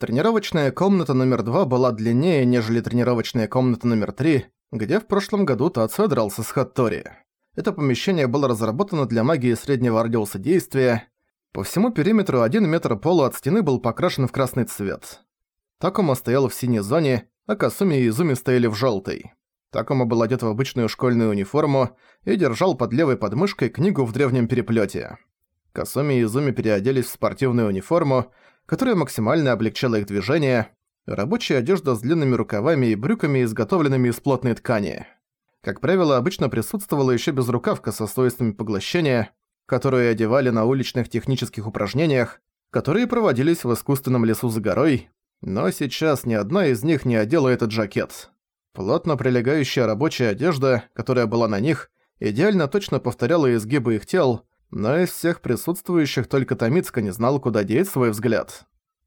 Тренировочная комната номер два была длиннее, нежели тренировочная комната номер три, где в прошлом году Тацуя дрался с Хаттори. Это помещение было разработано для магии среднего радиуса действия. По всему периметру один метр пола от стены был покрашен в красный цвет. Такома стоял в синей зоне, а Касуми и Изуми стояли в желтой. Такома был одет в обычную школьную униформу и держал под левой подмышкой книгу в древнем переплете. Касуми и Изуми переоделись в спортивную униформу, которая максимально облегчала их движение, рабочая одежда с длинными рукавами и брюками, изготовленными из плотной ткани. Как правило, обычно присутствовала еще безрукавка со свойствами поглощения, которую одевали на уличных технических упражнениях, которые проводились в искусственном лесу за горой, но сейчас ни одна из них не одела этот жакет. Плотно прилегающая рабочая одежда, которая была на них, идеально точно повторяла изгибы их тел, но из всех присутствующих только Томицка не знал, куда деть свой взгляд.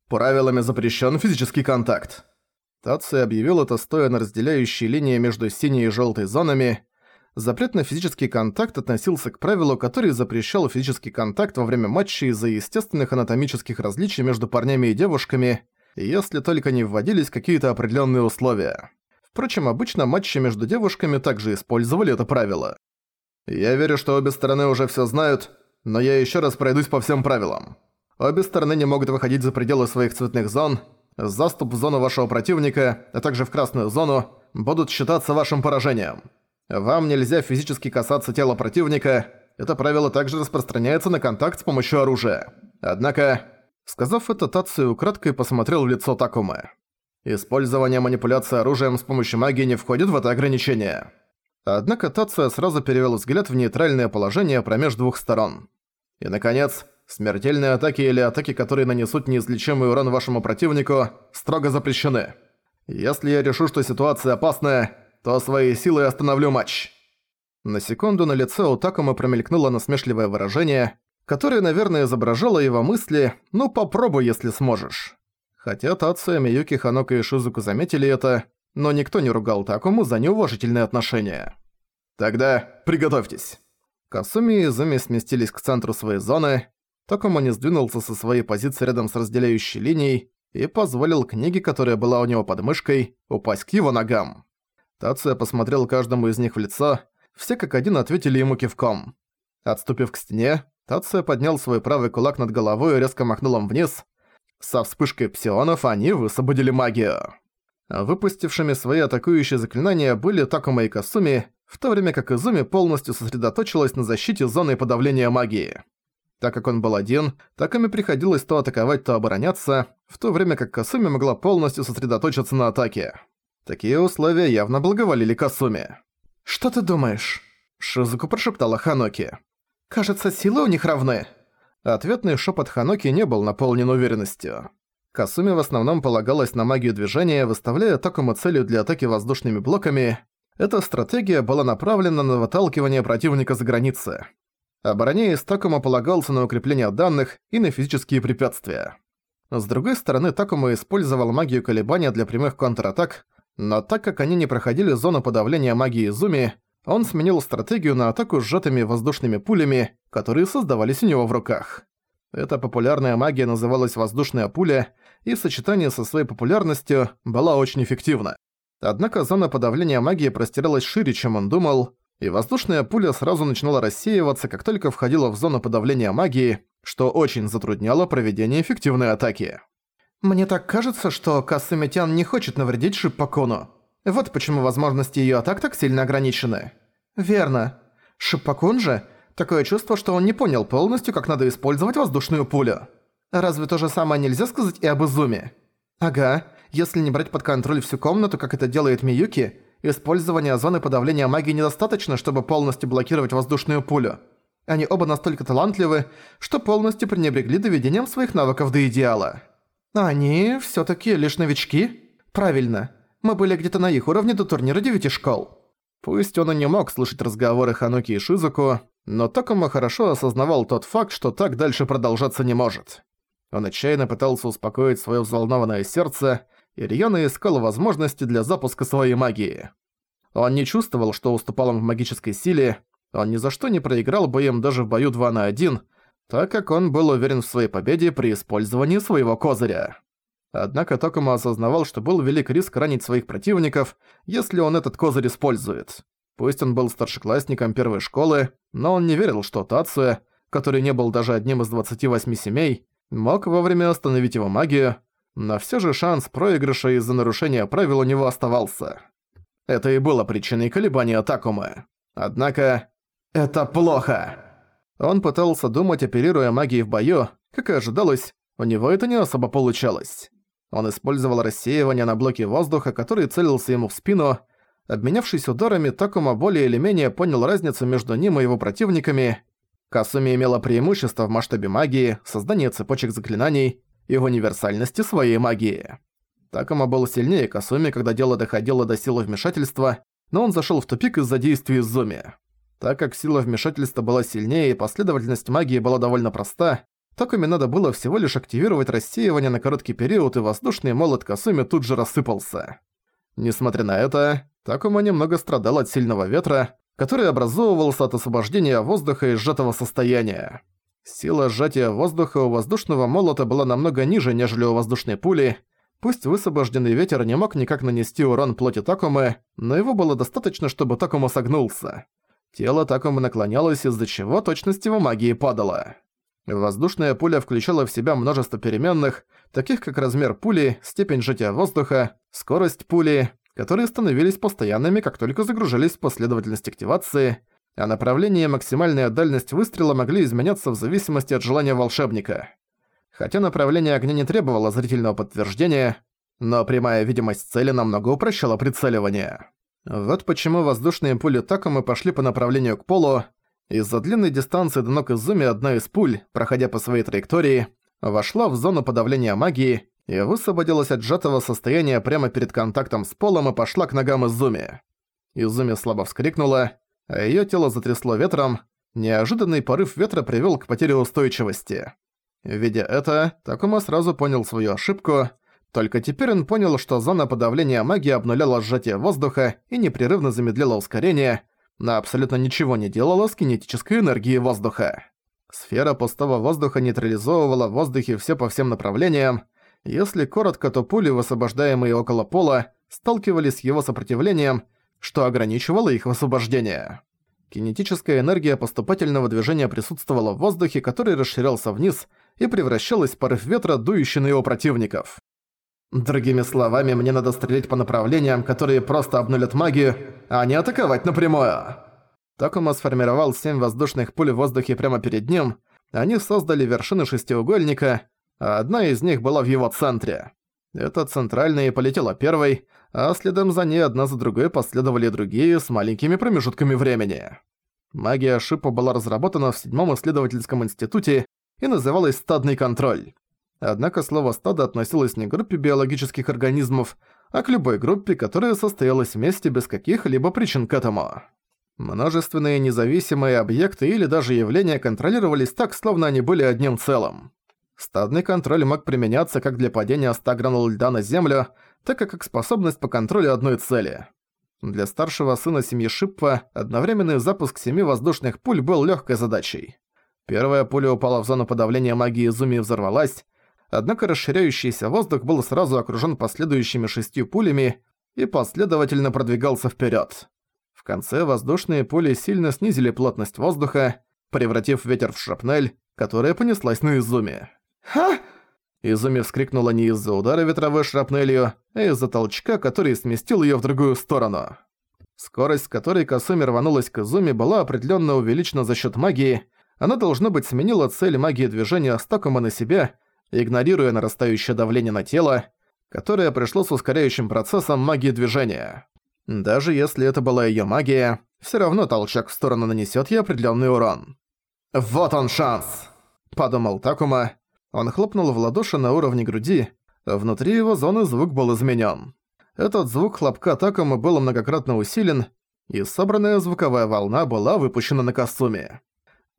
«Правилами запрещен физический контакт». Таци объявил это, стоя на разделяющей линии между синей и желтой зонами. Запрет на физический контакт относился к правилу, который запрещал физический контакт во время матча из-за естественных анатомических различий между парнями и девушками, если только не вводились какие-то определенные условия. Впрочем, обычно матчи между девушками также использовали это правило. Я верю, что обе стороны уже все знают, но я еще раз пройдусь по всем правилам. Обе стороны не могут выходить за пределы своих цветных зон. Заступ в зону вашего противника, а также в красную зону, будут считаться вашим поражением. Вам нельзя физически касаться тела противника. Это правило также распространяется на контакт с помощью оружия. Однако, сказав это, Тацию украдкой посмотрел в лицо Такумы. Использование манипуляции оружием с помощью магии не входит в это ограничение. Однако Тация сразу перевел взгляд в нейтральное положение промеж двух сторон. И, наконец, смертельные атаки или атаки, которые нанесут неизлечимый урон вашему противнику, строго запрещены. Если я решу, что ситуация опасная, то своей силой остановлю матч. На секунду на лице у Такума промелькнуло насмешливое выражение, которое, наверное, изображало его мысли «ну попробуй, если сможешь». Хотя Тация, Миюки, Ханока и Шизуку заметили это, но никто не ругал Такому за неуважительные отношения. «Тогда приготовьтесь». Касуми и Изуми сместились к центру своей зоны, Такому не сдвинулся со своей позиции рядом с разделяющей линией и позволил книге, которая была у него под мышкой, упасть к его ногам. Тация посмотрел каждому из них в лицо, все как один ответили ему кивком. Отступив к стене, Тация поднял свой правый кулак над головой и резко махнул им вниз. Со вспышкой псионов они высвободили магию. Выпустившими свои атакующие заклинания были Такума и Касуми, в то время как Изуми полностью сосредоточилась на защите зоны подавления магии. Так как он был один, Такуми приходилось то атаковать, то обороняться, в то время как Касуми могла полностью сосредоточиться на атаке. Такие условия явно благоволили Касуми. «Что ты думаешь?» Шизуку прошептала Ханоки. «Кажется, силы у них равны». Ответный шепот Ханоки не был наполнен уверенностью. Касуми в основном полагалась на магию движения, выставляя Такому целью для атаки воздушными блоками. Эта стратегия была направлена на выталкивание противника за границы. Обороняясь, Такому полагался на укрепление данных и на физические препятствия. С другой стороны, Такому использовал магию колебания для прямых контратак, но так как они не проходили зону подавления магии Зуми, он сменил стратегию на атаку сжатыми воздушными пулями, которые создавались у него в руках. Эта популярная магия называлась «воздушная пуля», и в сочетании со своей популярностью была очень эффективна. Однако зона подавления магии простиралась шире, чем он думал, и воздушная пуля сразу начинала рассеиваться, как только входила в зону подавления магии, что очень затрудняло проведение эффективной атаки. «Мне так кажется, что Касымитян не хочет навредить Шиппакону. Вот почему возможности её атак так сильно ограничены». «Верно. Шиппакун же Такое чувство, что он не понял полностью, как надо использовать воздушную пулю. Разве то же самое нельзя сказать и об Изуме? Ага, если не брать под контроль всю комнату, как это делает Миюки, использование зоны подавления магии недостаточно, чтобы полностью блокировать воздушную пулю. Они оба настолько талантливы, что полностью пренебрегли доведением своих навыков до идеала. Они всё-таки лишь новички? Правильно. Мы были где-то на их уровне до турнира девяти школ. Пусть он и не мог слышать разговоры Хануки и Шизуку, но Токома хорошо осознавал тот факт, что так дальше продолжаться не может. Он отчаянно пытался успокоить своё взволнованное сердце, и рьяно искал возможности для запуска своей магии. Он не чувствовал, что уступал им в магической силе, он ни за что не проиграл бы им даже в бою 2 на 1, так как он был уверен в своей победе при использовании своего козыря. Однако Токума осознавал, что был велик риск ранить своих противников, если он этот козырь использует. Пусть он был старшеклассником первой школы, но он не верил, что Тацуя, который не был даже одним из 28 семей, мог вовремя остановить его магию, но всё же шанс проигрыша из-за нарушения правил у него оставался. Это и было причиной колебания Такумы. Однако... Это плохо! Он пытался думать, оперируя магией в бою, как и ожидалось, у него это не особо получалось. Он использовал рассеивание на блоке воздуха, который целился ему в спину. Обменявшись ударами, Такума более или менее понял разницу между ним и его противниками. Касуми имела преимущество в масштабе магии, создании цепочек заклинаний и в универсальности своей магии. Такома был сильнее Касуми, когда дело доходило до силы вмешательства, но он зашел в тупик из-за действий Зуми. Так как сила вмешательства была сильнее и последовательность магии была довольно проста, Такоми надо было всего лишь активировать рассеивание на короткий период, и воздушный молот Касуми тут же рассыпался. Несмотря на это, Такома немного страдал от сильного ветра, который образовывался от освобождения воздуха из сжатого состояния. Сила сжатия воздуха у воздушного молота была намного ниже, нежели у воздушной пули. Пусть высвобожденный ветер не мог никак нанести урон плоти Такумы, но его было достаточно, чтобы Такума согнулся. Тело Такумы наклонялось, из-за чего точность его магии падала. Воздушная пуля включала в себя множество переменных, таких как размер пули, степень сжатия воздуха, скорость пули, которые становились постоянными, как только загружались в последовательность активации, а направление и максимальная дальность выстрела могли изменяться в зависимости от желания волшебника. Хотя направление огня не требовало зрительного подтверждения, но прямая видимость цели намного упрощала прицеливание. Вот почему воздушные пули Такомы пошли по направлению к полу. Из-за длинной дистанции до ног Изуми одна из пуль, проходя по своей траектории, вошла в зону подавления магии и высвободилась от сжатого состояния прямо перед контактом с полом и пошла к ногам Изуми. Изуми слабо вскрикнула, а её тело затрясло ветром. Неожиданный порыв ветра привёл к потере устойчивости. Видя это, Такума сразу понял свою ошибку. Только теперь он понял, что зона подавления магии обнуляла сжатие воздуха и непрерывно замедляла ускорение, но абсолютно ничего не делала с кинетической энергией воздуха. Сфера пустого воздуха нейтрализовывала в воздухе всё по всем направлениям. Если коротко, то пули, высвобождаемые около пола, сталкивались с его сопротивлением, что ограничивало их высвобождение. Кинетическая энергия поступательного движения присутствовала в воздухе, который расширялся вниз и превращалась в порыв ветра, дующий на его противников. Другими словами, мне надо стрелять по направлениям, которые просто обнулят магию, а не атаковать напрямую. Такума сформировал семь воздушных пуль в воздухе прямо перед ним, они создали вершины шестиугольника, а одна из них была в его центре. Эта центральная полетела первой, а следом за ней одна за другой последовали другие с маленькими промежутками времени. Магия Шипа была разработана в седьмом исследовательском институте и называлась «стадный контроль». Однако слово «стадо» относилось не к группе биологических организмов, а к любой группе, которая состоялась вместе без каких-либо причин к этому. Множественные независимые объекты или даже явления контролировались так, словно они были одним целым. Стадный контроль мог применяться как для падения 100 гранул льда на землю, так и как способность по контролю одной цели. Для старшего сына семьи Шиппа одновременный запуск семи воздушных пуль был легкой задачей. Первая пуля упала в зону подавления магии Изуми и взорвалась, однако расширяющийся воздух был сразу окружен последующими шестью пулями и последовательно продвигался вперед. В конце воздушные пули сильно снизили плотность воздуха, превратив ветер в шрапнель, которая понеслась на Изуми. «Ха!» Изуми вскрикнула не из-за удара ветровой шрапнелью, а из-за толчка, который сместил её в другую сторону. Скорость, с которой Касуми рванулась к Изуми, была определённо увеличена за счёт магии. Она, должно быть, сменила цель магии движения Стакума на себя, игнорируя нарастающее давление на тело, которое пришло с ускоряющим процессом магии движения. Даже если это была её магия, всё равно толчок в сторону нанесёт ей определённый урон. «Вот он шанс!» – подумал Такума, он хлопнул в ладоши на уровне груди, внутри его зоны звук был изменен. Этот звук хлопка Такома был многократно усилен, и собранная звуковая волна была выпущена на Касуми.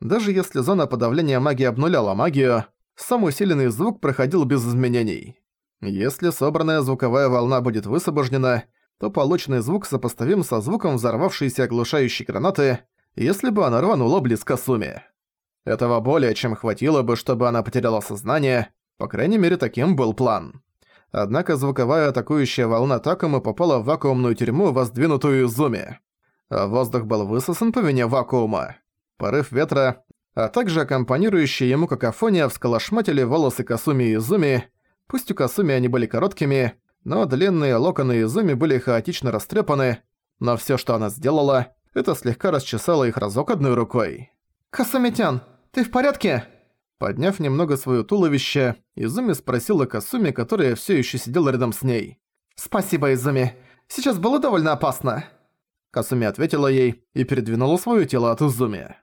Даже если зона подавления магии обнуляла магию, сам усиленный звук проходил без изменений. Если собранная звуковая волна будет высвобождена, то полученный звук сопоставим со звуком взорвавшейся оглушающей гранаты, если бы она рванула близко Суми. Этого более чем хватило бы, чтобы она потеряла сознание, по крайней мере таким был план. Однако звуковая атакующая волна Такому попала в вакуумную тюрьму, воздвинутую Изуми. А воздух был высосан по вине вакуума. Порыв ветра, а также аккомпанирующая ему какофония всколошматили волосы Касуми и Изуми. Пусть у Касуми они были короткими, но длинные локоны Изуми были хаотично растрепаны, но всё, что она сделала, это слегка расчесала их разок одной рукой. «Касумитян, ты в порядке?» Подняв немного своё туловище, Изуми спросила Касуми, которая всё ещё сидела рядом с ней. «Спасибо, Изуми. Сейчас было довольно опасно». Касуми ответила ей и передвинула своё тело от Изуми.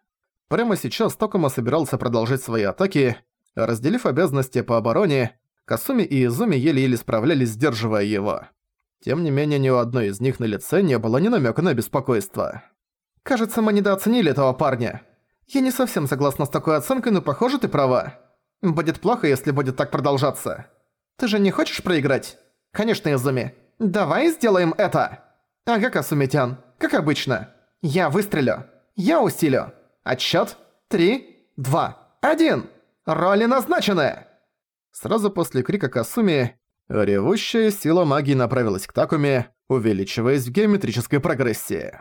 Прямо сейчас Токума собирался продолжать свои атаки, разделив обязанности по обороне, Касуми и Изуми еле-еле справлялись, сдерживая его. Тем не менее, ни у одной из них на лице не было ни намека на беспокойство. «Кажется, мы недооценили этого парня. Я не совсем согласна с такой оценкой, но похоже, ты права. Будет плохо, если будет так продолжаться. Ты же не хочешь проиграть? Конечно, Изуми. Давай сделаем это!» «Ага, Касумитян, как обычно. Я выстрелю. Я усилю. Отсчёт. Три, два, один. Роли назначены!» Сразу после крика Касуми, ревущая сила магии направилась к Такуме, увеличиваясь в геометрической прогрессии.